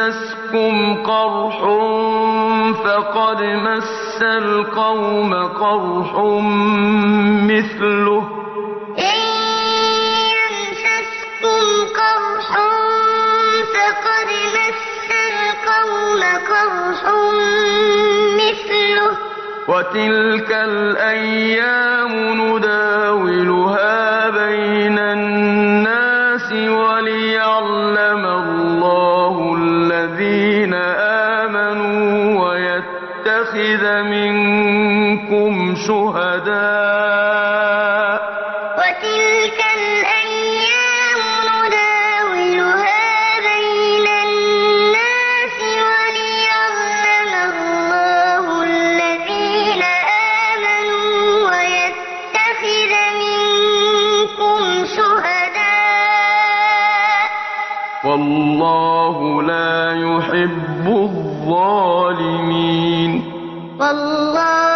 يمسسكم قرح فقد مس القوم قرح مثله. إن يمسسكم قرح فقد مس القوم قرح مثله. وتلك الأيام نداولها بين الناس وليعلم الله آمنوا ويتخذ منكم شهداء والله لا يحب الظالمين. والله